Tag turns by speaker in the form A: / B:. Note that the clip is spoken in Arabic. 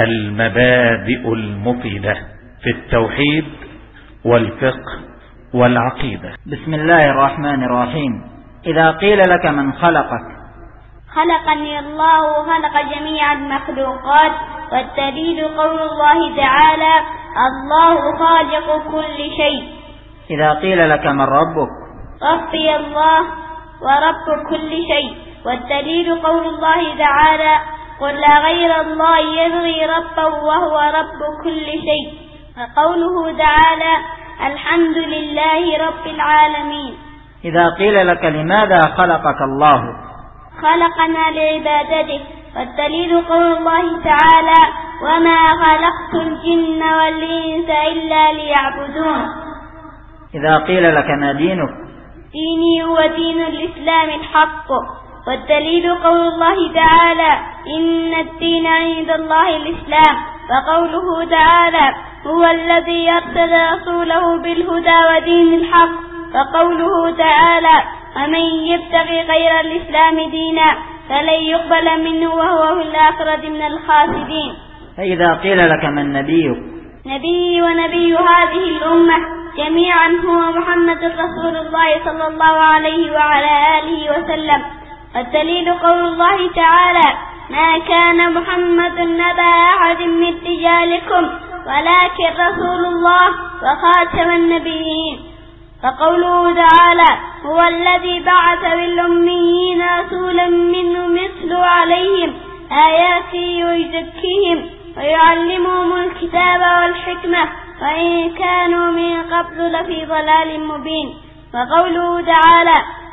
A: المبادئ المفيدة في التوحيد والفقه والعقيدة.
B: بسم الله الرحمن الرحيم. إذا قيل لك من خلقك.
C: خلقني الله خلق جميع المخلوقات والدليل قول الله تعالى الله خالق كل شيء.
B: إذا قيل لك من ربك.
C: ربي الله ورب كل شيء. والدليل قول الله تعالى قل غير الله يبغي ربا وهو رب كل شيء. وقوله تعالى الحمد لله رب العالمين.
B: إذا قيل لك لماذا خلقك الله؟
C: خلقنا لعبادته. والدليل قول الله تعالى وما خلقت الجن والإنس إلا ليعبدون.
B: إذا قيل لك ما دينك؟
C: ديني هو دين الإسلام الحق. والدليل قول الله تعالى إن الدين عند الله الإسلام وقوله تعالى هو الذي أرسل رسوله بالهدى ودين الحق وقوله تعالى ومن يبتغي غير الإسلام دينا فلن يقبل منه وهو في الآخرة من الخاسرين.
B: فإذا قيل لك من نبيك؟
C: نبي ونبي هذه الأمة جميعا هو محمد رسول الله صلى الله عليه وعلى آله وسلم. والدليل قول الله تعالى ما كان محمد نبا أحد من رجالكم ولكن رسول الله وخاتم النبيين. فقوله تعالى هو الذي بعث بالأميين رسولا منه مثل عليهم آياته ويزكيهم ويعلمهم الكتاب والحكمة وإن كانوا من قبل لفي ضلال مبين. وقوله تعالى